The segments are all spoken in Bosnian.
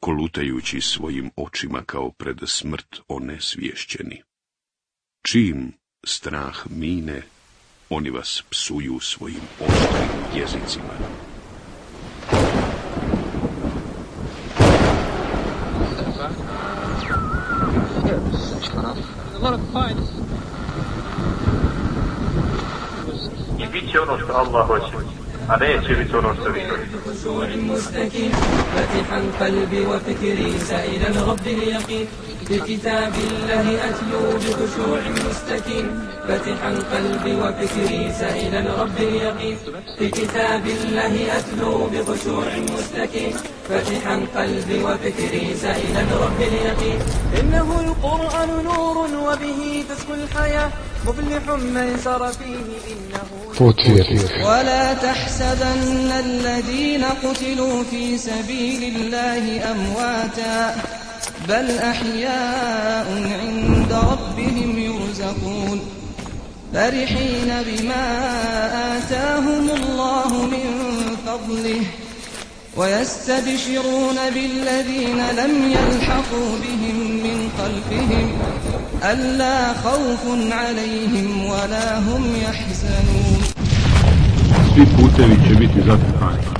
kolutajući svojim očima kao pred smrt onesvješćeni. Čim strah mine, oni vas psuju svojim oštrim jezicima. I bit će ono što Allah hoće. عليك بتونس خشوع مستكين فاتحا قلبي وفكري سائلا رب اليقين بكتاب الله أتلو بخشوع مستكين فتحا قلبي وفكري سائلا رب اليقين. بكتاب الله أتلو بخشوع مستكين فتحا قلبي وفكري سائلا رب اليقين. إنه القرآن نور وبه تسكو الحياة. مفلح من سر فيه إنه ولا تحسبن الذين قتلوا في سبيل الله أمواتا. بل أحياء عند ربهم يرزقون فرحين بما آتاهم الله من فضله ويستبشرون بالذين لم يلحقوا بهم من خلفهم ألا خوف عليهم ولا هم يحزنون Svi putevi će biti zatrpani.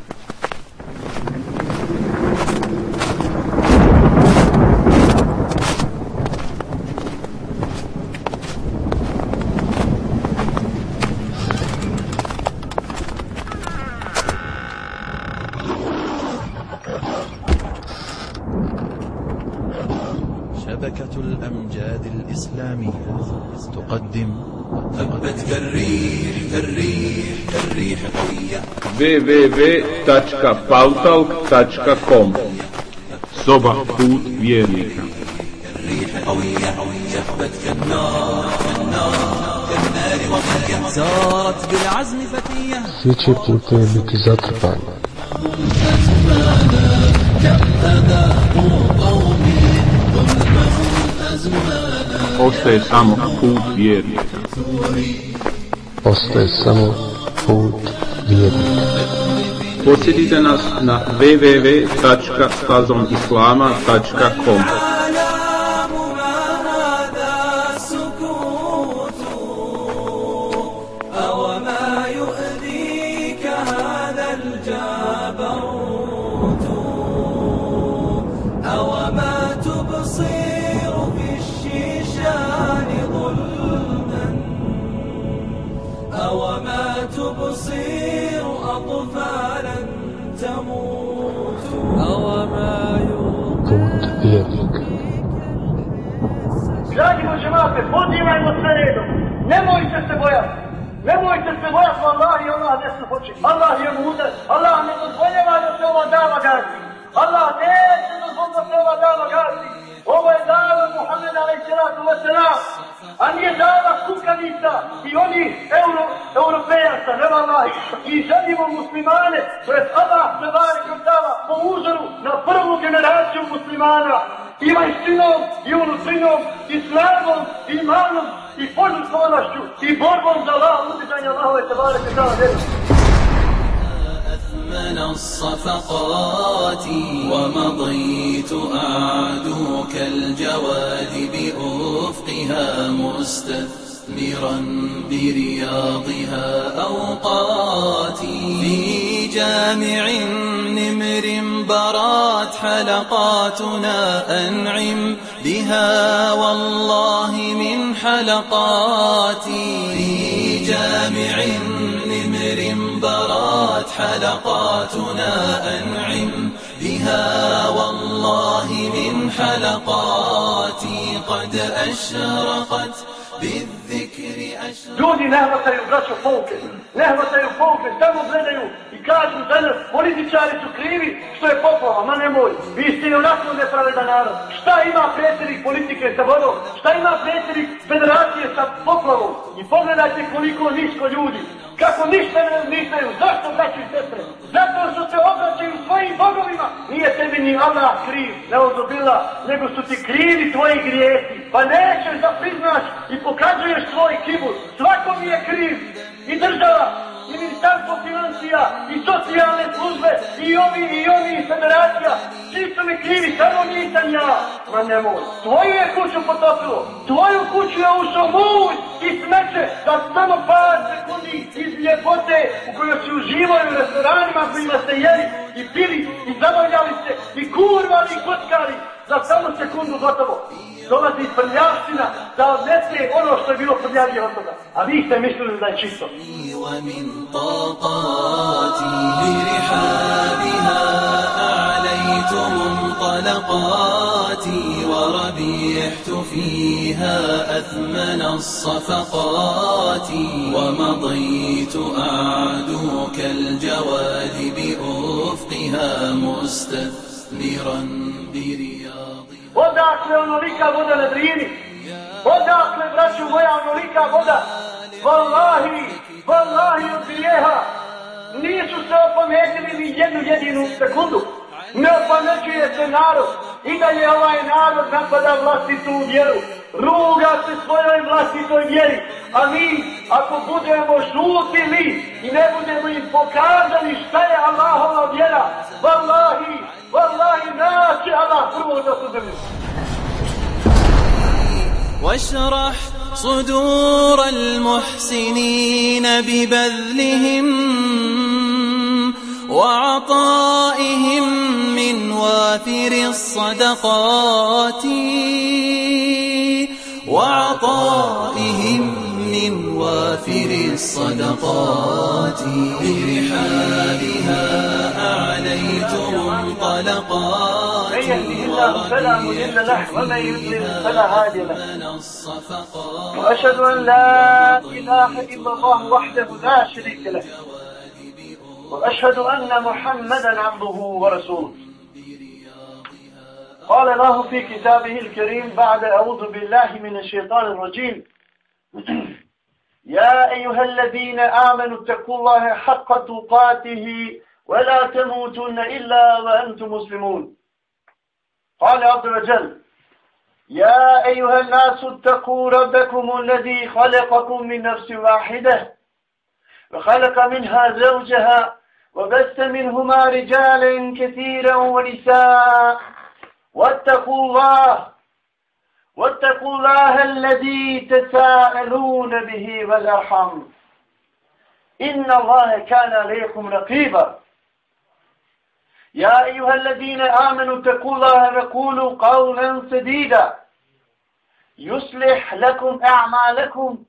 www.pautalk.com Soba put vjernika Svi će putevi biti zatrpani. Ostaje samo put vjernika. Ostaje samo put vjernika. Posjetite nas na www.stazomislama.com pozivajmo sve redom. Nemojte se bojati. Nemojte se bojati, Allah je Allah desno hoće. Allah je mudar. Allah ne dozvoljava da se ova dava gazi. Allah neće dozvoljava da se ova dava gazi. Ovo je dava Muhammed alaih salatu wasalam. A nije dava kukavica i oni euro, europejaca, nema Allah. I želimo muslimane, pred Allah se dava po uzoru na prvu generaciju muslimana i majstinom, i unutrinom, i snagom, i imanom, i požrtvovanošću, i borbom za Allah, uzdižanje Allahove tebare te dana أثمن الصفقات ومضيت أعدو كالجواد بأفقها مستثمرا برياضها أوقاتي جامع نمر برات حلقاتنا أنعم بها والله من حلقاتي في جامع نمر برات حلقاتنا أنعم بها والله من حلقاتي قد أشرقت بالذكر braćo pouke, ne hvataju pouke, samo gledaju i kažu za nas, političari su krivi što je poplava, ma nemoj, vi ste i onako nepravedan narod. Šta ima predsjednik politike sa vodom? Šta ima predsjednik federacije sa poplavom? I pogledajte koliko nisko ljudi, kako ništa ne razmišljaju, zašto braću i sestre? Zato što se obraćaju svojim bogovima. Nije tebi ni Allah kriv, ne ozobila, nego su ti krivi tvoji grijesi. Pa nećeš da priznaš i pokazuješ svoj kibur. Svako mi je kriv. I država, i ministarstvo financija, i socijalne službe, i ovi, i oni, i federacija. Svi su mi krivi, samo nisam ja. Ma nemoj. Tvoju je kuću potopilo. Tvoju kuću je ušao mulj i smeće da samo par sekundi iz ljepote u kojoj si uživaju u restoranima kojima ste jeli i pili i zabavljali se i kurvali i kockali za samo sekundu gotovo. Dolazi prljavština da odnese ono što je bilo prljavije od toga. A vi ste mislili da je čisto. منطلقاتي وربيحت فيها أثمن الصفقات ومضيت أعدو كالجواد بأفقها مستثمرا برياض Odakle onolika voda na drini? Odakle, braću moja, onolika voda? Wallahi, wallahi od grijeha. Nisu se opametili ni jednu jedinu sekundu. Ne opamećuje se narod. I da je ovaj narod napada vlastitu vjeru. Ruga se svojoj vlastitoj vjeri. A mi, ako budemo šutili i ne budemo im pokazali šta je Allahova vjera, wallahi, والله ما الله صدري واشرح صدور المحسنين ببذلهم وعطائهم من وافر الصدقات وعطائهم من وافر الصدقات برحالها منطلقاتي من يهده الله فلا مضل له ومن يضلل فلا هادي له. وأشهد أن لا إله إلا الله وحده لا شريك له. وأشهد أن محمدا عبده ورسوله. قال الله في كتابه الكريم بعد أعوذ بالله من الشيطان الرجيم. يا أيها الذين آمنوا اتقوا الله حق تقاته ولا تموتن إلا وأنتم مسلمون. قال عز وجل يا أيها الناس اتقوا ربكم الذي خلقكم من نفس واحدة وخلق منها زوجها وبث منهما رجالا كثيرا ونساء. واتقوا الله واتقوا الله الذي تساءلون به والأرحم إن الله كان عليكم رقيبا. يا أيها الذين آمنوا اتقوا الله وقولوا قولا سديدا. يصلح لكم أعمالكم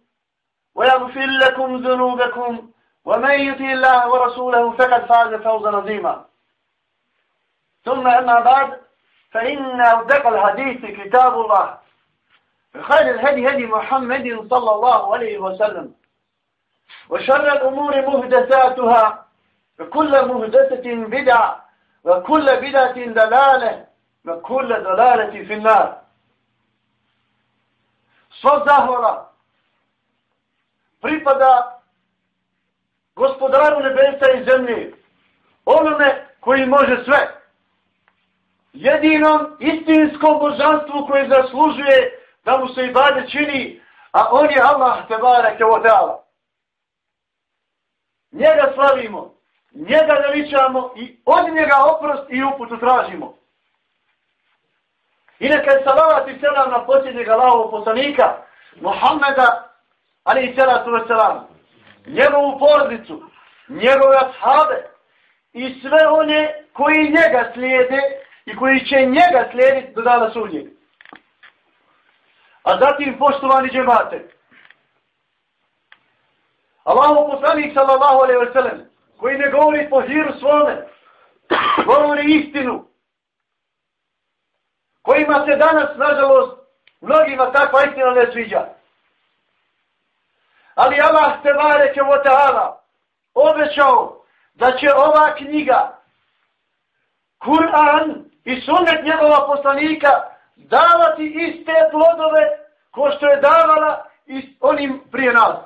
ويغفر لكم ذنوبكم. ومن يطع الله ورسوله فقد فاز فوزا عظيما. ثم أما بعد فإن أصدق الحديث كتاب الله. وخير الهدي هدي محمد صلى الله عليه وسلم. وشر الأمور مهدساتها. وكل مهدسة بدعة. وكل بدعة دلالة وكل دلالة في النار Sva zahvala pripada gospodaru nebesa i zemlje, onome koji može sve. Jedinom istinskom božanstvu koje zaslužuje da mu se i bade čini, a on je Allah tebara kevodala. Njega slavimo, njega veličamo i od njega oprost i uputu tražimo. I neka je salavat i selam na posljednjeg Allahovog poslanika, Muhammeda, ali i salatu selam, njegovu porodicu, njegove ashave i sve one koji njega slijede i koji će njega slijediti do dana sudnjeg. A zatim poštovani džemate. Allahov poslanik sallallahu alaihi wa sallam, koji ne govori po hiru svome, govori istinu, kojima se danas, nažalost, mnogima takva istina ne sviđa. Ali Allah te bareke o ta'ala obećao da će ova knjiga, Kur'an i sunnet njegova poslanika davati iste plodove ko što je davala onim prije nas.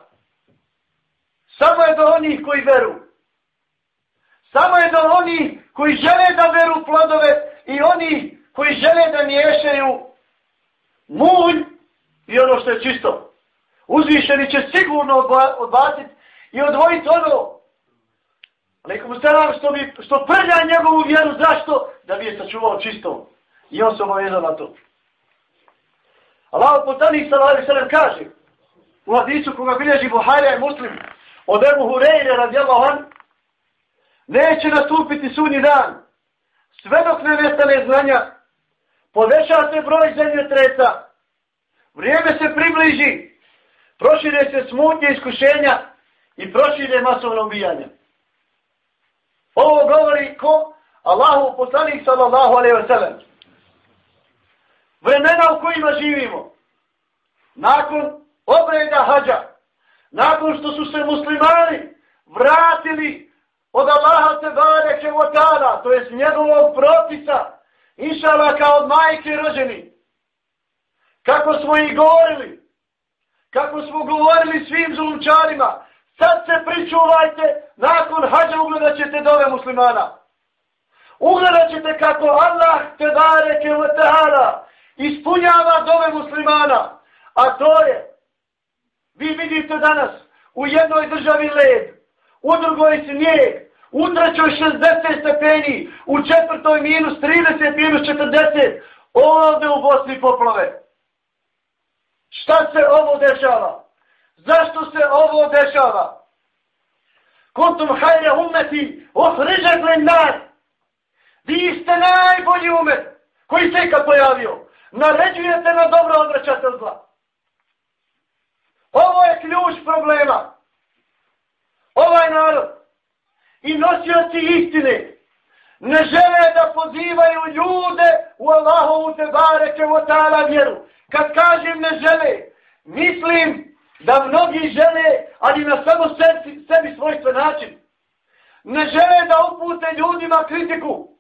Samo je do onih koji veruju. Samo je do oni koji žele da veru plodove i oni koji žele da miješaju mulj i ono što je čisto. Uzvišeni će sigurno odbaciti i odvojiti ono. Nekom selam što, bi, što prlja njegovu vjeru, zašto? Da bi je sačuvao čisto. I on se obavezao na to. Allah poslanik sallallahu alejhi kaže u hadisu koga bilježi Buharija i Muslim od Ebu Hureyre radijallahu an neće nastupiti sunni dan sve dok ne nestane znanja poveća se broj zemljotresa. vrijeme se približi prošire se smutnje iskušenja i prošire masovno ubijanje. Ovo govori ko? Allahu poslanik sallallahu alaihi wa sallam vremena u kojima živimo, nakon obreda hađa, nakon što su se muslimani vratili od Allaha se bareke o tada, to je njegovog propisa, inšala kao od majke rođeni, kako smo ih govorili, kako smo govorili svim zulumčarima, sad se pričuvajte, nakon hađa ugledat ćete dove muslimana. Ugledat ćete kako Allah te bareke o tada, ispunjava dove muslimana. A to je, vi vidite danas, u jednoj državi led, u drugoj snijeg, u trećoj 60 stepeni, u četvrtoj minus 30, minus 40, ovdje u Bosni poplove. Šta se ovo dešava? Zašto se ovo dešava? Kontum hajre umeti, ohrižet li nas. Vi ste najbolji umet koji se ikad pojavio naređujete na dobro odvraćate od zla. Ovo je ključ problema. Ovaj narod i nosioci istine ne žele da pozivaju ljude u Allahovu te bareke u ta'ala vjeru. Kad kažem ne žele, mislim da mnogi žele, ali na samo sebi, sebi svojstven način. Ne žele da upute ljudima kritiku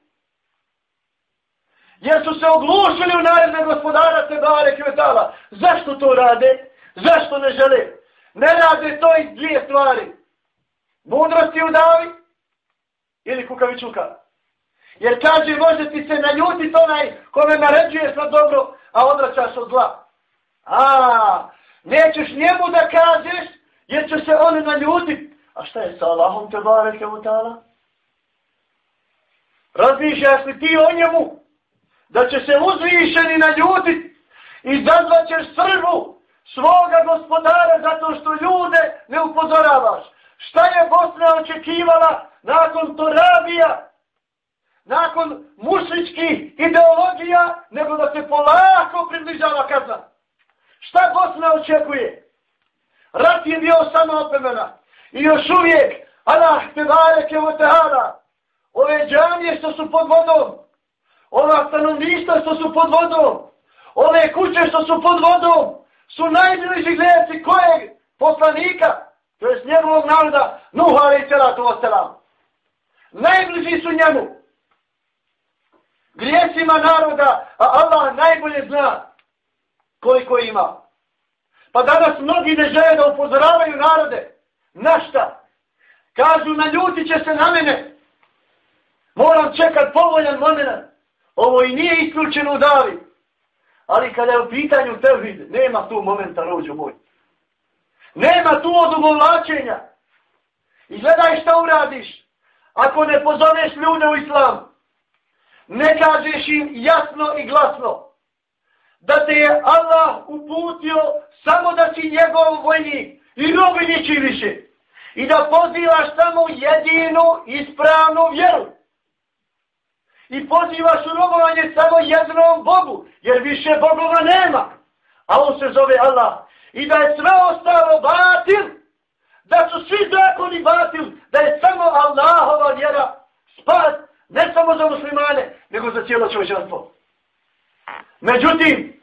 jer su se oglušili u naredne gospodara Tebare ta'ala. Zašto to rade? Zašto ne žele? Ne rade to iz dvije stvari. Mudrosti u davi ili kukavičuka. Jer kaže, može ti se naljutiti onaj kome naređuje sa dobro, a odraćaš od zla. A, nećeš njemu da kažeš, jer će se on naljutiti. A šta je sa Allahom Tebare Kvetala? Razmišljaš li ti o njemu? da će se uzvišeni naljutit i zazvaćeš srbu svoga gospodara zato što ljude ne upozoravaš. Šta je Bosna očekivala nakon Torabija, nakon mušičkih ideologija, nego da se polako približava kazna. Šta Bosna očekuje? Rat je bio samo opemena. I još uvijek, Allah te bareke o tehala, ove džanije što su pod vodom, ova stanovništa što su pod vodom, ove kuće što su pod vodom, su najbliži gledci kojeg poslanika, to je njegovog naroda, Nuh ali i celatu. Najbliži su njemu. Grijesima naroda, a Allah najbolje zna koliko ima. Pa danas mnogi ne žele da upozoravaju narode. Na šta? Kažu, naljuti će se na mene. Moram čekat povoljan moment. Ovo i nije isključeno u davi. Ali kada je u pitanju tevhid, nema tu momenta rođu moj. Nema tu odugovlačenja. I gledaj šta uradiš. Ako ne pozoveš ljude u islam, ne kažeš im jasno i glasno da te je Allah uputio samo da si njegov vojnik i robi niči više. I da pozivaš samo jedinu ispravnu vjeru i pozivaš u robovanje samo jednom Bogu, jer više Bogova nema. A on se zove Allah. I da je sve ostalo batil, da su svi zakoni batil, da je samo Allahova vjera spas, ne samo za muslimane, nego za cijelo čovječanstvo. Međutim,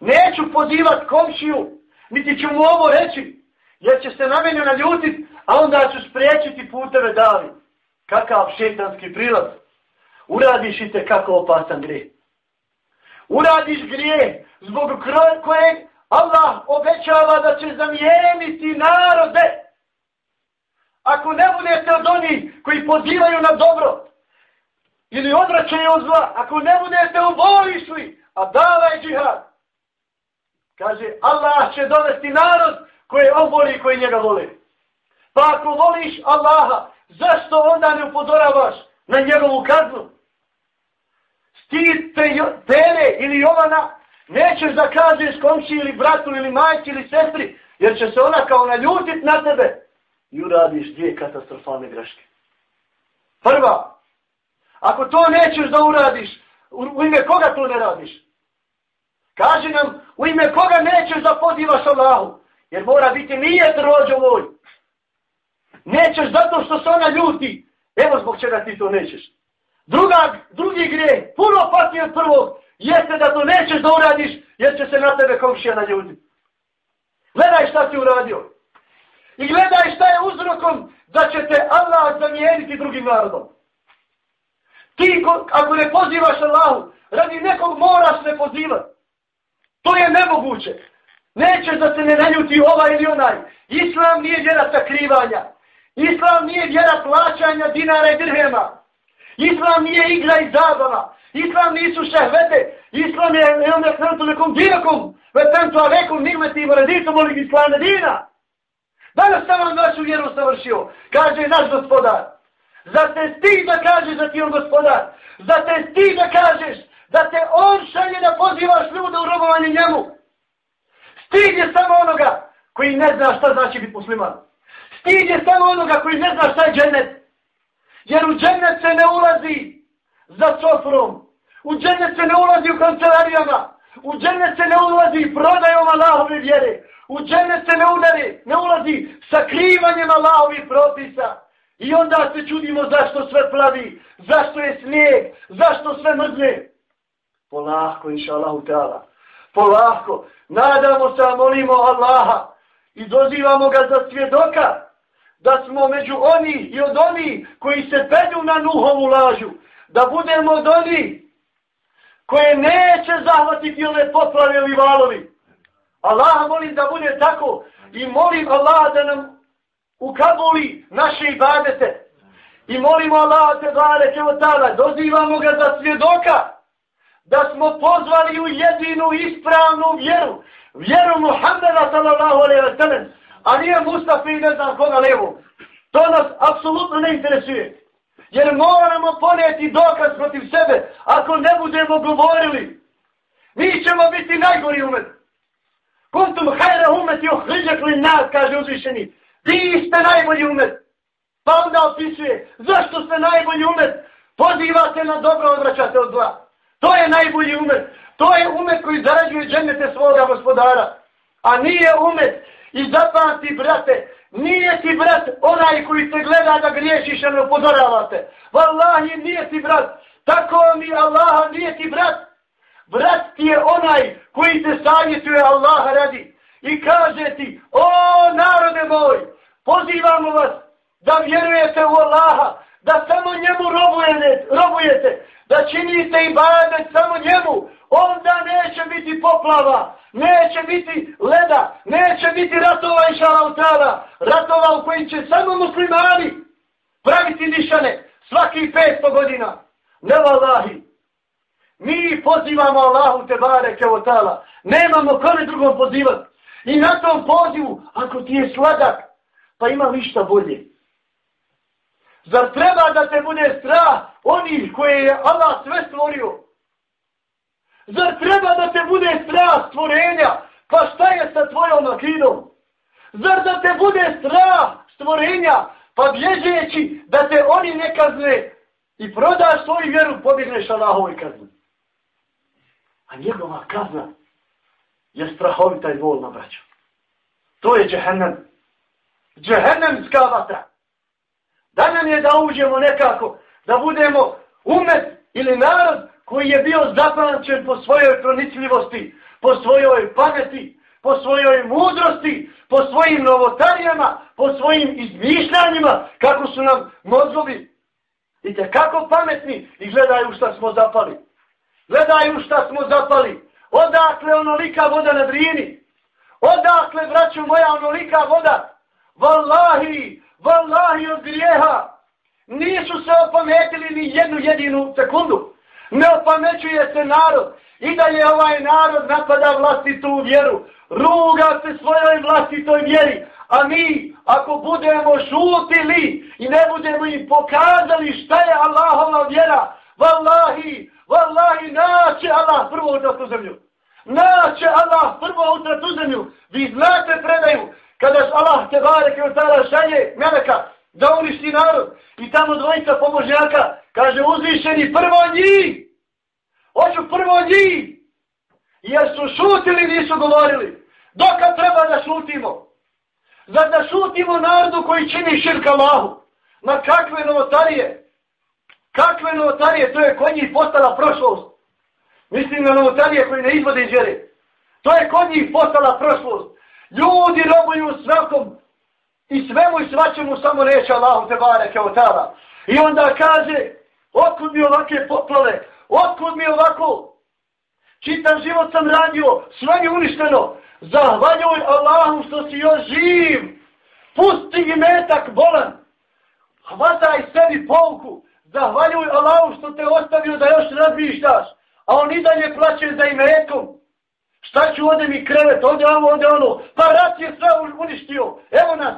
neću pozivat komšiju, niti ću mu ovo reći, jer će se na mene naljutit, a onda ću spriječiti puteve dali. Kakav šetanski prilaz. Uradiš i te kako opasan grije. Uradiš grije zbog kojeg Allah obećava da će zamijeniti narode. Ako ne budete od onih koji pozivaju na dobro ili odvraćaju od zla, ako ne budete u boji šli, a davaj džihad, kaže Allah će dovesti narod koji on voli i koji njega voli. Pa ako voliš Allaha, zašto onda ne upozoravaš na njegovu kaznu? Stid te, tere ili Jovana nećeš da kažeš komši ili bratu ili majci ili sestri, jer će se ona kao naljutit na tebe i uradiš dvije katastrofalne greške. Prva, ako to nećeš da uradiš, u ime koga to ne radiš? Kaži nam, u ime koga nećeš da pozivaš Allahu? Jer mora biti nije rođo moj. Nećeš zato što se ona ljuti. Evo zbog čega ti to nećeš. Druga, drugi grije, puno pati od prvog, jeste da to nećeš da uradiš, jer će se na tebe komšija na ljudi. Gledaj šta si uradio. I gledaj šta je uzrokom da će te Allah zamijeniti drugim narodom. Ti, ako ne pozivaš Allahu, radi nekog moraš ne pozivati. To je nemoguće. Nećeš da se ne naljuti ovaj ili onaj. Islam nije vjera sakrivanja. Islam nije vjera plaćanja dinara i dirhema. Islam nije igra i zabava. Islam nisu šehvete. Islam je eom je krentu nekom dinakom. Vetentu alekom nigmeti i moreditom olig islame dina. Danas sam vam vašu vjeru savršio. Kaže naš gospodar. Za te sti da kažeš da ti on gospodar. Za te sti da kažeš da te on šalje da pozivaš ljude u robovanje njemu. Stid je samo onoga koji ne zna šta znači biti musliman. Stid je samo onoga koji ne zna šta je džennet. Jer u džennet se ne ulazi za sofrom. U džennet se ne ulazi u kancelarijama. U džennet se ne ulazi prodajom Allahove vjere. U džennet se ne, udari, ne ulazi sakrivanjem Allahovih propisa. I onda se čudimo zašto sve plavi, zašto je snijeg, zašto sve mrzne. Polahko, inša Allahu Teala. Polahko. Nadamo se, molimo Allaha i dozivamo ga za svjedoka da smo među oni i od oni koji se pelju na nuhovu lažu. Da budemo od oni koje neće zahvatiti ove poplave ili valovi. Allah molim da bude tako i molim Allaha da nam ukabuli naše ibadete. I molimo Allaha te bare tada, dozivamo ga za svjedoka da smo pozvali u jedinu ispravnu vjeru. Vjeru Muhammeda sallallahu alaihi wa sallam. A nije Mustafa i ne znam koga levo. To nas apsolutno ne interesuje. Jer moramo poneti dokaz protiv sebe ako ne budemo govorili. Mi ćemo biti najgori umet. Kuntum hajra umet i ohriđak li nas, kaže uzvišeni. Vi ste najbolji umet. Pa onda opisuje, zašto ste najbolji umet? Pozivate na dobro, odvraćate od zla. To je najbolji umet. To je umet koji zarađuje džennete svoga gospodara. A nije umet. I zapamti, brate, nije ti brat onaj koji te gleda da griješiš, a ne upozoravate. Wallahi, nije ti brat. Tako mi Allaha nije ti brat. Brat ti je onaj koji te savjetuje Allaha radi. I kaže ti, o narode moj, pozivamo vas da vjerujete u Allaha, da samo njemu robujete, robujete, da činite i badet samo njemu, onda neće biti poplava, neće biti leda, neće biti ratova i šalautara, ratova u kojim će samo muslimani praviti nišane svaki 500 godina. Ne valahi. Mi pozivamo Allahu te bare kevotala. Nemamo kome drugom pozivati. I na tom pozivu, ako ti je sladak, pa ima ništa bolje. Zar treba da te bude strah onih koje je Allah sve stvorio? Zar treba da te bude strah stvorenja? Pa šta je sa tvojom akidom? Zar da te bude strah stvorenja? Pa bježeći da te oni ne kazne i prodaš svoju vjeru, pobjegneš Allahovoj kazni. A njegova kazna je strahovita i volna, braćo. To je džehennem. Džehennemska vatra. Da nam je da uđemo nekako, da budemo umet ili narod koji je bio zapamćen po svojoj pronicljivosti, po svojoj pameti, po svojoj mudrosti, po svojim novotarijama, po svojim izmišljanjima, kako su nam mozgovi. Vidite, kako pametni i gledaju šta smo zapali. Gledaju šta smo zapali. Odakle onolika voda na drini? Odakle, braću moja, onolika voda? Wallahi, wallahi od grijeha. Nisu se opametili ni jednu jedinu sekundu. Ne opamećuje se narod. I da je ovaj narod napada vlastitu vjeru. Ruga se svojoj vlastitoj vjeri. A mi, ako budemo šutili i ne budemo im pokazali šta je Allahova vjera, vallahi, vallahi, naće Allah prvo u zemlju. Naće Allah prvo u zemlju. Vi znate predaju, kada Allah te bareke u tala šalje meleka da uništi narod i tamo dvojica pomožnjaka kaže uzvišeni prvo njih. Hoću prvo njih. Jer su šutili, nisu govorili. Dokad treba da šutimo? Zar da šutimo narodu koji čini širka Allahu? Ma kakve novotarije? Kakve novotarije? To je kod njih postala prošlost. Mislim na novotarije koji ne izvode iz vjere. To je kod njih postala prošlost. Ljudi robuju svakom i svemu i svačemu samo reći Allahu te bareke kao tada. I onda kaže, otkud mi ovakve poplave? Otkud mi ovako? Čitam život sam radio, sve je uništeno. Zahvaljuj Allahu što si još živ. Pusti i metak bolan. Hvataj sebi pouku. Zahvaljuj Allahu što te ostavio da još razmišljaš. A on i dalje plaće za imetkom. Šta ću ovdje mi krevet, ovdje ovo, ovdje ono. Pa rat je sve uništio. Evo nas.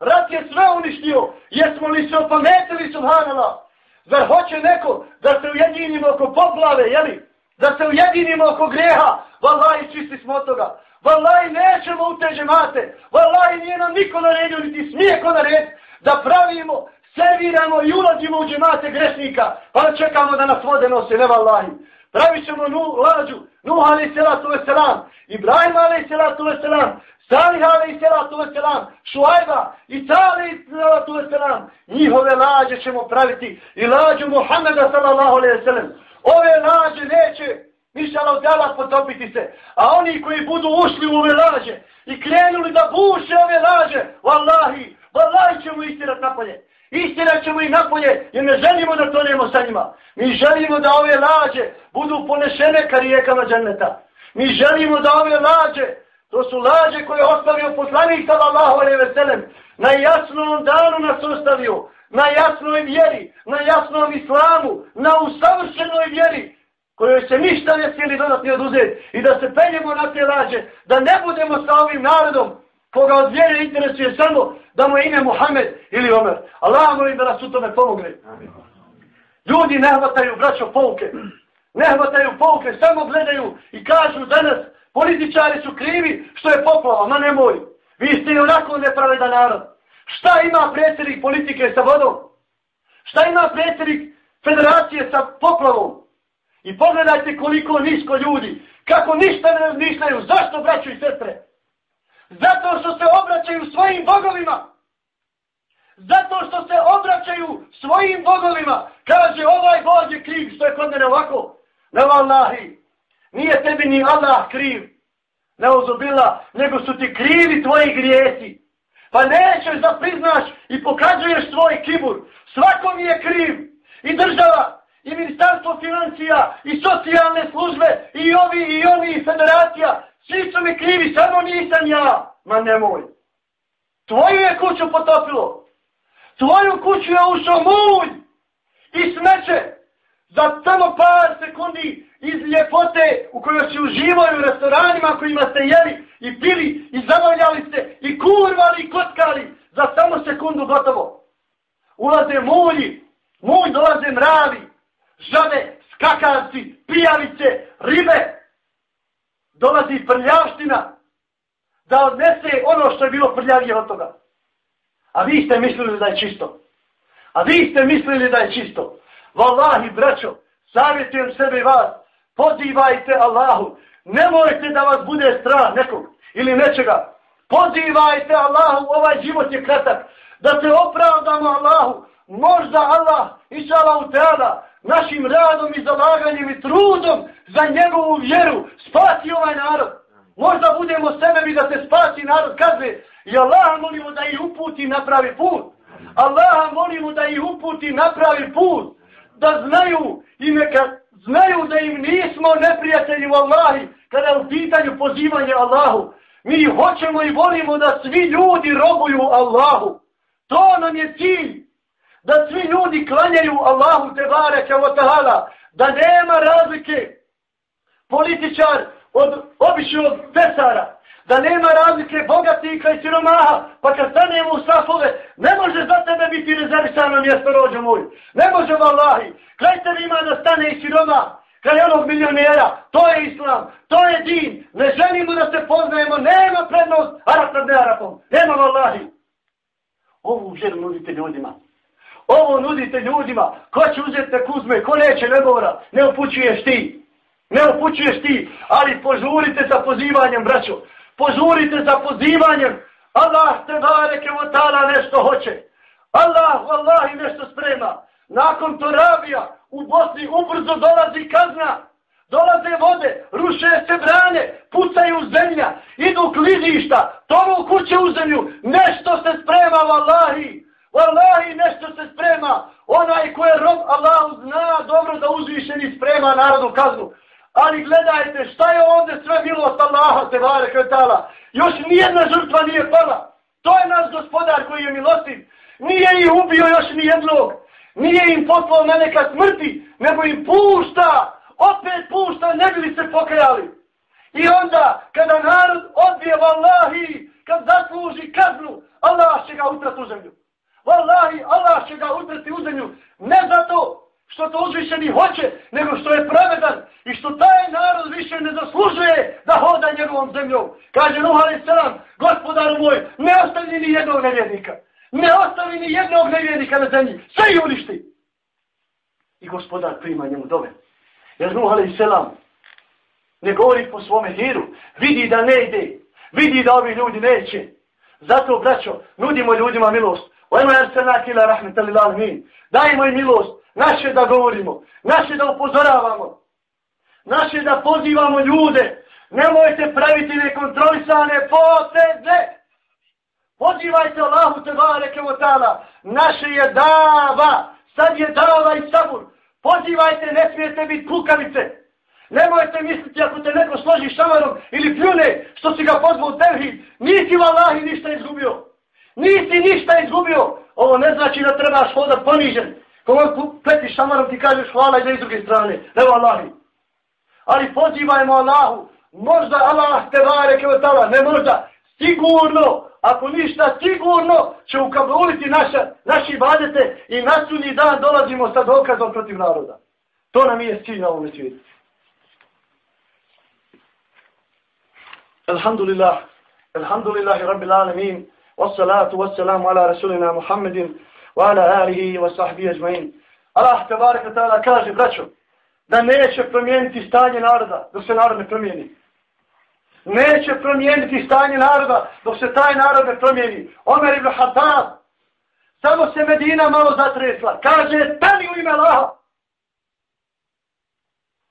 Rat je sve uništio. Jesmo li se opametili, subhanala? Zar hoće neko da se ujedinimo oko poplave, jeli? Da se ujedinimo oko greha? Wallahi, čisti smo od toga. Wallahi, nećemo u te žemate. Wallahi, nije nam niko naredio, niti smije ko nared da pravimo, serviramo i ulazimo u džemate grešnika. Pa čekamo da nas vode nose, ne wallahi. Pravit ćemo nu, lađu, Nuh alaih salatu veselam, Ibrahim alaih salatu veselam, Salih alaih salatu veselam, Šuajba, Ica alaih salatu veselam, Njihove lađe ćemo praviti i lađu Muhammeda sallallahu alaih wasalam. Ove lađe neće, mišala od dala potopiti se. A oni koji budu ušli u ove lađe i krenuli da buše ove lađe, vallahi, vallahi ćemo istirat napolje. Istina ćemo ih napolje, jer ne želimo da tonemo sa njima. Mi želimo da ove lađe budu ponešene ka rijekama dženneta. Mi želimo da ove lađe, to su lađe koje je ostavio poslanik sallallahu alaihi veselem, na jasnom danu nas ostavio, na jasnoj vjeri, na jasnom islamu, na usavršenoj vjeri, kojoj se ništa ne smijeli dodatni oduzeti i da se penjemo na te lađe, da ne budemo sa ovim narodom, koga od vjere interesuje samo da mu je ime Muhammed ili Omer. Allah molim da nas u tome pomogne. Ljudi ne hvataju, braćo, pouke. Ne hvataju pouke, samo gledaju i kažu danas političari su krivi što je poplava. Ma nemoj. Vi ste i onako nepravedan narod. Šta ima predsjednik politike sa vodom? Šta ima predsjednik federacije sa poplavom? I pogledajte koliko nisko ljudi. Kako ništa ne razmišljaju. Zašto braću i sestre? Zato što se obraćaju svojim bogovima. Zato što se obraćaju svojim bogovima. Kaže, ovaj Bog je kriv što je kod mene ovako. Ne vallahi. Nije tebi ni Allah kriv. Ne ozubila, nego su ti krivi tvoji grijesi. Pa nećeš da priznaš i pokazuješ svoj kibur. Svako mi je kriv. I država, i ministarstvo financija, i socijalne službe, i ovi, i oni, i federacija. Svi su mi krivi, samo nisam ja. Ma nemoj. Tvoju je kuću potopilo. Tvoju kuću je ušao mulj i smeće. Za samo par sekundi iz ljepote u kojoj si uživaju u restoranima kojima ste jeli i pili i zabavljali ste i kurvali i kotkali. Za samo sekundu gotovo. Ulaze mulji, mulj dolaze mravi, žade, skakavci, pijavice, ribe, dolazi prljavština da odnese ono što je bilo prljavije od toga. A vi ste mislili da je čisto. A vi ste mislili da je čisto. Wallahi, braćo, savjetujem sebe i vas, pozivajte Allahu. Nemojte da vas bude strah nekog ili nečega. Pozivajte Allahu, ovaj život je kratak. Da se opravdamo Allahu. Možda Allah, iša u teada, našim radom i zalaganjem i trudom za njegovu vjeru spasi ovaj narod. Možda budemo sebevi da se spasi narod kazne. I Allah molimo da ih uputi na pravi put. Allah molimo da ih uputi na pravi put. Da znaju i neka znaju da im nismo neprijatelji u Allahi kada je u pitanju pozivanje Allahu. Mi hoćemo i volimo da svi ljudi robuju Allahu. To nam je cilj. Da svi ljudi klanjaju Allahu te bareke. Da nema razlike političar od običnog pesara. Da nema razlike bogatika i siromaha. Pa kad stanemo u safove, ne može za tebe biti rezervisano mjesto rođo moj. Ne može vallahi. Kraj tebi ima da stane i siroma. Kraj onog milionera. To je islam. To je din. Ne želimo da se poznajemo. Nema prednost. Arab nad ne Arabom. Nema vallahi. Ovu ženu nudite ljudima. Ovo nudite ljudima. Ko će uzeti nek uzme, ko neće ne govora. Ne upućuješ ti. Ne upućuješ ti. Ali požurite sa pozivanjem, braćo. Požurite sa pozivanjem. Allah te bareke o tala nešto hoće. Allah, vallahi, nešto sprema. Nakon to rabija, u Bosni ubrzo dolazi kazna. Dolaze vode, ruše se brane, pucaju zemlja, idu klizišta, tomu kuće u zemlju. Nešto se sprema, vallahi. Wallahi nešto se sprema. Onaj ko je rob Allahu zna dobro da uzvišeni sprema narodnu kaznu. Ali gledajte šta je ovdje sve milost Allaha se vare kretala. Još nijedna žrtva nije pala. To je naš gospodar koji je milostiv. Nije ih ubio još nijednog. Nije im poslao na neka smrti, nego im pušta. Opet pušta, ne bi li se pokajali. I onda, kada narod odbije vallahi, kad zasluži kaznu, Allah će ga utrati u zemlju. Wallahi, Allah će ga utrti u zemlju. Ne zato što to uzvišeni hoće, nego što je pravedan i što taj narod više ne zaslužuje da hoda njegovom zemljom. Kaže Nuh alaih gospodaru moj, ne ostavi ni jednog nevjernika. Ne ostavi ni jednog nevjernika na zemlji. Sve i uništi. I gospodar prima njemu dove. Jer Nuh alaih ne govori po svome hiru. Vidi da ne ide. Vidi da ovi ljudi neće. Zato, braćo, nudimo ljudima milost. Ojmo jer se nakila rahmeta lalmin. Dajmo im milost. Naše da govorimo. Naše da upozoravamo. Naše da pozivamo ljude. Nemojte praviti nekontrolisane poteze. Pozivajte Allahu te bareke o tala. Naše je dava. Sad je dava i sabur. Pozivajte, ne smijete biti kukavice. Nemojte misliti ako te neko složi šamarom ili pljune što si ga pozvao u tevhid. Nisi vallahi ništa izgubio. Nisi ništa izgubio. Ovo ne znači da trebaš hodat ponižen. Kogo pleti šamarom ti kažeš hvala i da iz druge strane. Evo Allahi. Ali pozivajmo Allahu. Možda Allah te vare kao tala. Ne možda. Sigurno. Ako ništa sigurno će ukabuliti naša, naši badete i na sunji dan dolazimo sa dokazom protiv naroda. To nam je cilj na ovom svijetu. Alhamdulillah. Alhamdulillahi rabbil alamin والصلاة والسلام على رسولنا محمد وعلى آله وصحبه أجمعين Allah تبارك وتعالى kaže, braćo, da neće promijeniti stanje naroda dok se narod ne promijeni. Neće promijeniti stanje naroda dok se taj narod ne promijeni. Omer ibn Haddad, samo se Medina malo zatresla. Kaže, tani u ime Allaha.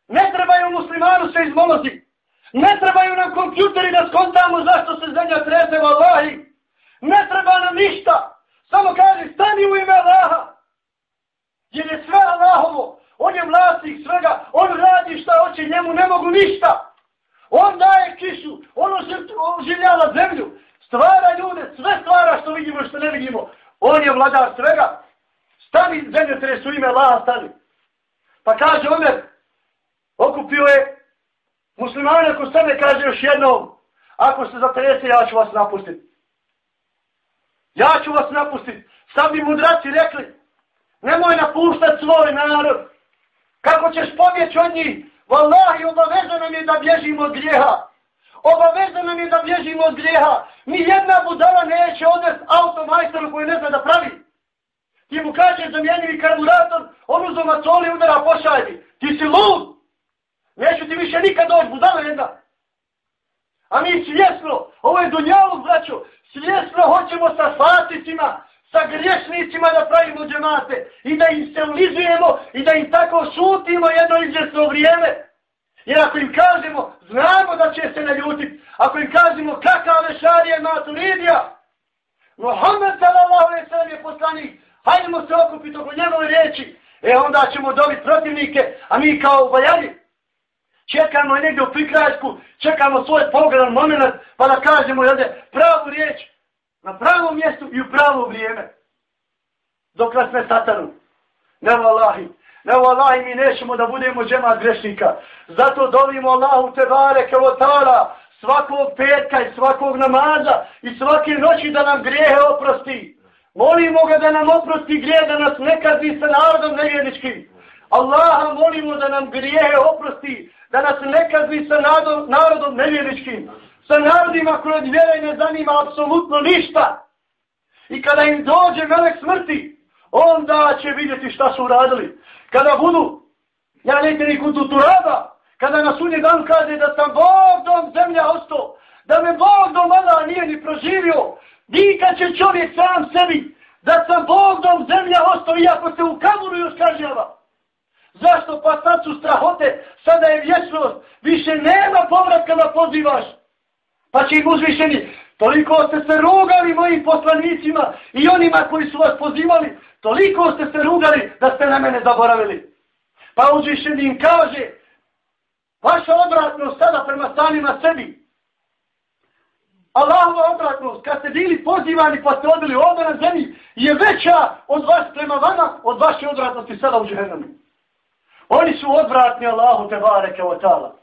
Ne trebaju muslimanu se izmolozi. Ne trebaju nam kompjuteri da skontamo zašto se zemlja trese u Allahi. Ne treba nam ništa. Samo kaže, stani u ime Allaha. Jer je sve Allahovo. On je vlasnik svega. On radi šta hoće, njemu ne mogu ništa. On daje kišu. On oživljava zemlju. Stvara ljude. Sve stvara što vidimo što ne vidimo. On je vladar svega. Stani zemlje u ime Allaha, stani. Pa kaže Omer, okupio je muslimane ko sebe kaže još jednom, ako se zatrese, ja ću vas napustiti. Ja ću vas napustiti. Sad bi mudraci rekli, nemoj napuštati svoj narod. Kako ćeš pobjeći od njih? Wallahi, obaveza nam je da bježimo od grijeha. Obaveza nam je da bježimo od grijeha. Ni jedna budala neće odvesti auto majstoru koji ne zna da pravi. Ti mu kažeš zamjenjivi karburator, on uzom soli udara pošajbi. Ti si lud. Neću ti više nikad doći, budala jedna. A mi svjesno, ovo je dunjalog, braćo, svjesno hoćemo sa faticima, sa griješnicima da pravimo džemate i da im se ulizujemo i da im tako šutimo jedno izvjesno vrijeme. Jer ako im kažemo, znamo da će se naljutiti. Ako im kažemo kakav je šarija maturidija, Mohamed sallallahu alaihi sallam je poslanik, hajdemo se okupiti oko njegove riječi, e onda ćemo dobiti protivnike, a mi kao u Bajani, čekamo negdje u prikrajsku, čekamo svoj pogledan moment, pa da kažemo jelde, pravu riječ, na pravom mjestu i u pravo vrijeme. Dok nas ne satanu. Ne valahi. Ne valahi mi nećemo da budemo džema grešnika. Zato dolimo Allahu te bareke kao svakog petka i svakog namaza i svake noći da nam grijehe oprosti. Molimo ga da nam oprosti grije, da nas ne kazi sa narodom nevjerničkim. Allaha molimo da nam grijehe oprosti, da nas ne kazni sa narodom, narodom nevjerničkim. Sa narodima kroz od vjere ne zanima apsolutno ništa. I kada im dođe melek smrti, onda će vidjeti šta su uradili. Kada budu, ja neće ni kutu turaba, kada na sunje dan kaže da sam Bog dom zemlja ostao, da me Bog dom Allah nije ni proživio, nikad će čovjek sam sebi, da sam Bog dom zemlja ostao, iako se u kamuru još kažnjava. Zašto? Pa sad su strahote, sada je vječnost, više nema povratka da pozivaš. Pa će im uzvišeni, toliko ste se rugali mojim poslanicima i onima koji su vas pozivali, toliko ste se rugali da ste na mene zaboravili. Pa uzvišeni im kaže, vaša odvratnost sada prema samima sebi, Allahova odvratnost, kad ste bili pozivani pa ste odbili ovdje na zemlji, je veća od vas prema vama, od vaše odvratnosti sada u džehennemu. Oni su odvratni Allahu te bareke o tala.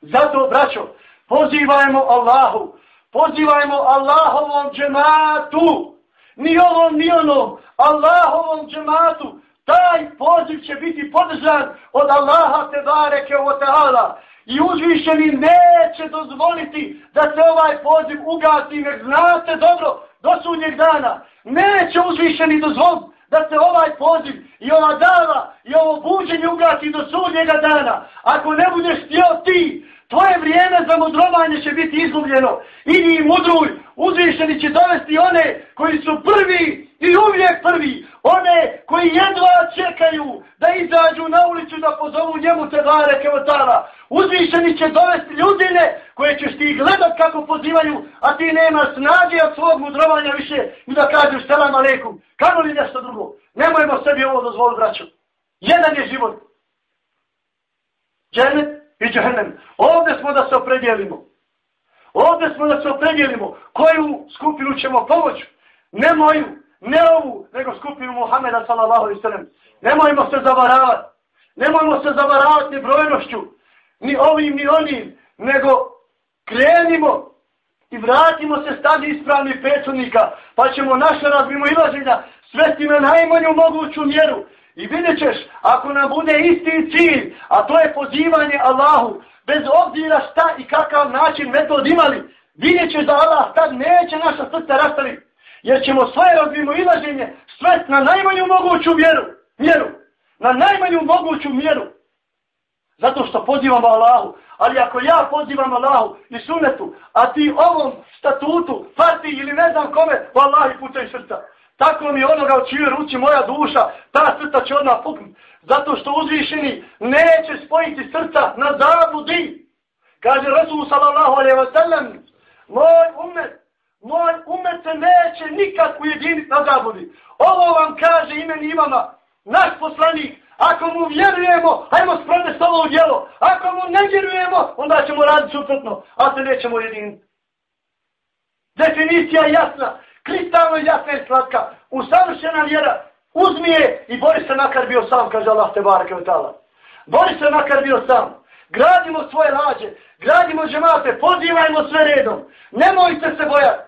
Zato, braćo, pozivajmo Allahu, pozivajmo Allahovom džematu, ni ovom, ni onom, Allahovom džematu, taj poziv će biti podržan od Allaha te bareke o tala. I uzvišeni neće dozvoliti da se ovaj poziv ugasi, jer znate dobro, do sudnjeg dana. Neće uzvišeni dozvoliti da se ovaj poziv i ova dava i ovo buđenje ugasi do sudnjega dana. Ako ne budeš htio ti, tvoje vrijeme za mudrovanje će biti izgubljeno. Idi i mudruj, uzvišeni će dovesti one koji su prvi i uvijek prvi, one koji jedva čekaju da izađu na ulicu da pozovu njemu te dare kevotara. Uzvišeni će dovesti ljudine koje ćeš ti gledat kako pozivaju, a ti nema snage od svog mudrovanja više i da kažeš selam aleikum. Kako li nešto drugo? Nemojmo sebi ovo dozvoliti, braću. Jedan je život. Dženet i džehennem. Ovdje smo da se opredjelimo. Ovdje smo da se opredjelimo. Koju skupinu ćemo pomoći? Ne moju, ne ovu, nego skupinu Muhameda sallallahu alaihi sallam. Nemojmo se zavaravati. Nemojmo se zavaravati ni brojnošću, ni ovim, ni onim, nego krenimo i vratimo se stadi ispravnih pečunika, pa ćemo naše razmimo ilaženja svesti na najmanju moguću mjeru. I vidjet ćeš, ako nam bude isti cilj, a to je pozivanje Allahu, bez obzira šta i kakav način metod imali, vidjet ćeš da Allah tad neće naša srca rastaviti jer ćemo svoje razmimo ilaženje svest na najmanju moguću vjeru, mjeru, na najmanju moguću mjeru. Zato što pozivam Allahu. Ali ako ja pozivam Allahu i sunetu, a ti ovom statutu, partiji ili ne znam kome, u Allahi pucaj srca. Tako mi onoga u čijoj ruci moja duša, ta srca će odmah puknuti. Zato što uzvišeni neće spojiti srca na zabudi. Kaže Rasul sallallahu alaihi wa sallam, moj umet, moj umet se neće nikad ujediniti na zabudi. Ovo vam kaže imen imama, naš poslanik, ako mu vjerujemo, hajmo spredne s u djelo. Ako mu ne vjerujemo, onda ćemo raditi suprotno, a se nećemo jedin. Definicija jasna, kristalno jasna i slatka, usavršena vjera, uzmi je i bori se makar bio sam, kaže Allah te barake od tala. Bori se makar bio sam. Gradimo svoje lađe, gradimo džemate, pozivajmo sve redom. Nemojte se bojati.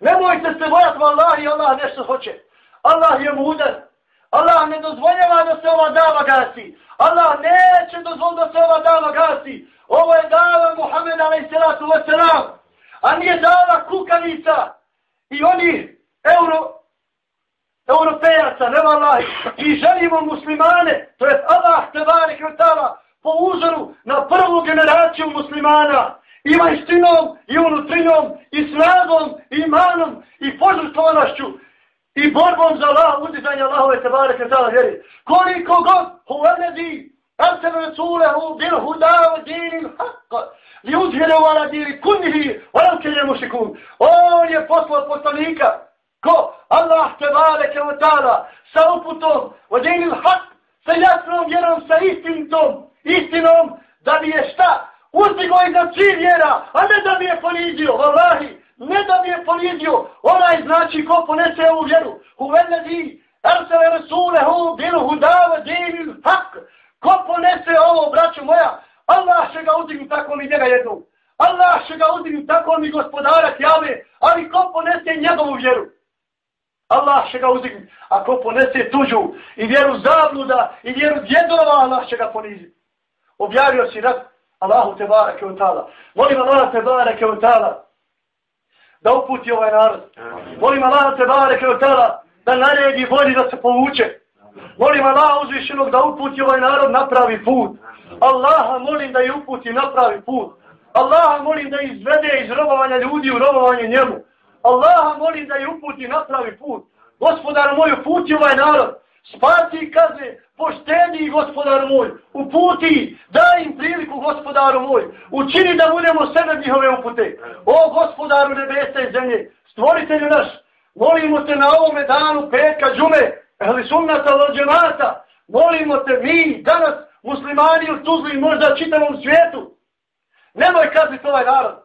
Nemojte se bojati, vallahi, Allah nešto hoće. Allah je mudar. Allah ne dozvoljava da se ova dava gasi. Allah neće dozvoliti da se ova dava gasi. Ovo je dava Muhammed a.s. A nije dava kukavica. I oni, euro, europejaca, ne Allah, I želimo muslimane, to je Allah te bare kvetala, po uzoru na prvu generaciju muslimana i majstinom, i unutrinom, i snagom, i imanom, i požrtvovanošću, i borbom za Allah, uzizanje Allahove tebare kretala vjeri. Koliko god, huvanedi, el رسوله بالهدى ودين الحق ليظهره على دين كله ولو كره المشركون On je poslao poslanika ko Allah te bareke wa ta'ala sa uputom wa dinil haq sa jasnom vjerom sa istintom istinom da bi je šta uzdigo iznad svih vjera a ne da bi je ponizio vallahi ne da mi je ponizio onaj znači ko ponese ovu vjeru huveledi ersele rasulehu bilu hudava dinil hak. ko ponese ovo braću moja Allah će ga uzdignuti tako mi njega jednu. Allah će ga uzdignuti tako mi gospodara tjave, ali ko ponese njegovu vjeru? Allah će ga uzdignuti. A ko ponese tuđu i vjeru zabluda i vjeru djedova, Allah će ga poniziti. Objavio si rat Allahu te barake u tala. Molim Allah te barake u tala da uputi ovaj narod. Molim Allah te barake u tala da naredi bolji da se povuče. Molim Allah uzvišenog da uputi ovaj narod na pravi put. Allaha molim da je uputi na pravi put. Allaha molim da izvede iz robovanja ljudi u robovanje njemu. Allaha molim da je uputi na pravi put. Gospodar moj, uputi ovaj narod. Spasi i kaze, pošteni gospodar moj. Uputi, daj im priliku gospodaru moj. Učini da budemo sebe njihove upute. O gospodaru nebesa i zemlje, stvoritelju naš, molimo te na ovome danu petka džume, ali sunnata lođenata, molimo te mi danas muslimani u Tuzli možda čitavom svijetu. Nemoj kazniti ovaj narod.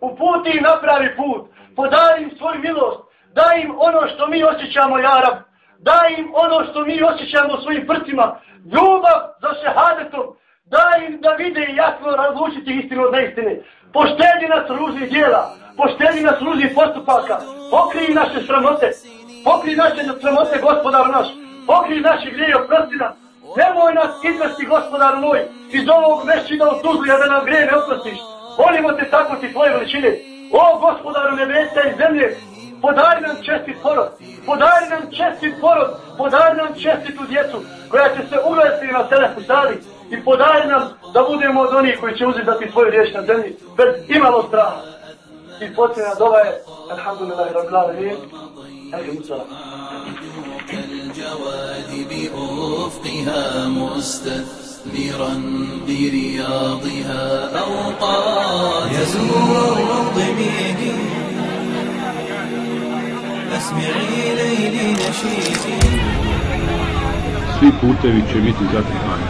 Uputi i napravi put. Podaj im svoju milost. Daj im ono što mi osjećamo, Jarab. Daj im ono što mi osjećamo svojim prcima. Ljubav za šehadetom. Daj im da vide i jasno razlučiti istinu od neistine. Poštedi nas ružnih dijela. Poštedi nas ružnih postupaka. Pokrij naše sramote. Pokrij naše sramote, gospodar naš. Pokrij naše grije, oprosti nas. Nemoj nas izvesti, gospodar moj, iz ovog mešćina u tuzlija da nam grije ne oprostiš. Volimo te tako ti tvoje veličine. O, gospodaru nebesa i zemlje, podari nam čestit porod, podari nam čestit porod, podari nam čestitu djecu, koja će se uvesti na sebe pusali i podari nam da budemo od onih koji će uzeti svoju riječ na zemlji, bez imalo straha. I posljedna dova je, alhamdulillah, rabbil alamin, alhamdulillah. كالجواد بأفقها مستثمرا برياضها أوقات يزور ضميدي اسمعي ليلي نشيدي svi putevi će biti zatrpani.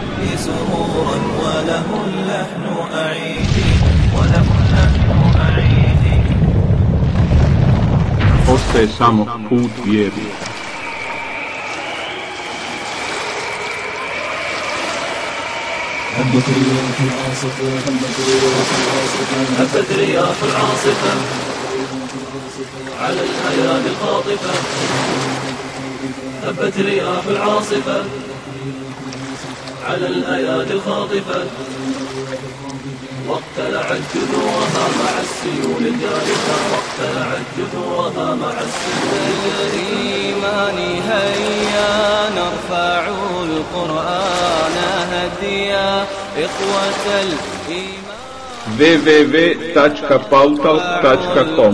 Ostaje samo put vjernika. هبت رياح عاصفة هبت رياح عاصفة على الأيادي الخاطفة. هبت رياح العاصفة على الأيادي الخاطفة واقتلعت جذورها مع السيول الجارفة واقتلعت جذورها مع السيول الإيمان هيا نرفع القرآن هديا إخوة الإيمان www.pautal.com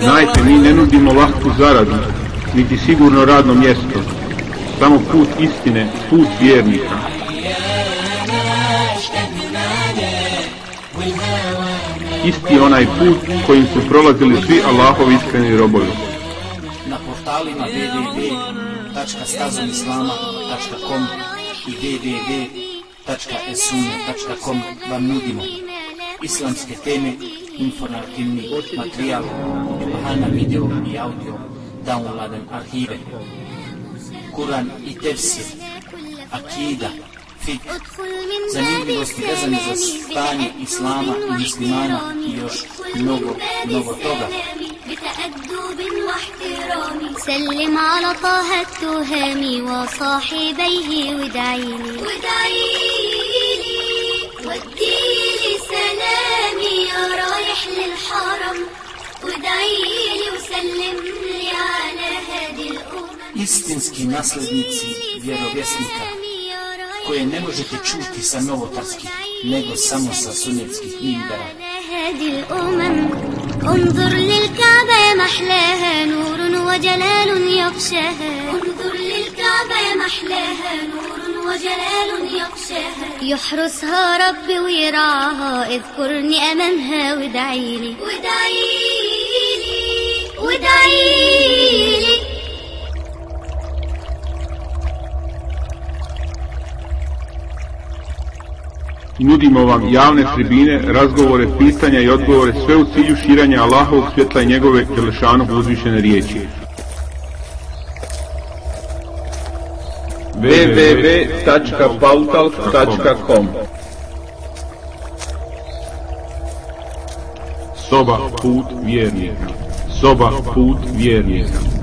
Znajte, mi ne nudimo lahku zaradu, niti sigurno radno mjesto. Samo put istine, put vjernika. Isti onaj put kojim su prolazili svi Allahovi iskreni robovi. na portalima www.stazomislama.com i www.esume.com vam nudimo islamske teme, informativni materijal, Bahana video i audio, downloadan arhive, Kur'an i tefsir, akida, fik, zanimljivosti vezane za stanje islama i muslimana i još mnogo, mnogo toga. بتأدب واحترام سلم على طه التهامي وصاحبيه وادعي لي وادعي لي ودي لي سلامي يا رايح للحرم وادعي لي وسلم لي على هادي الأمم. Istinski naslednici vjerovjesnika koje ne možete čuti sa novotarskih, nego samo sa sunetskih mimbera. انظر للكعبة محلاها نور وجلال يغشاها. انظر محلاها نور وجلال يغشاها يحرسها ربي ويرعاها اذكرني أمامها وادعي لي وادعي لي وادعي لي Nudimo vam javne tribine, razgovore, pitanja i odgovore sve u cilju širanja Allahovog svjetla i njegove Đelešanog uzvišene riječi. www.pautalk.com Soba put vjernika. Soba put vjernika.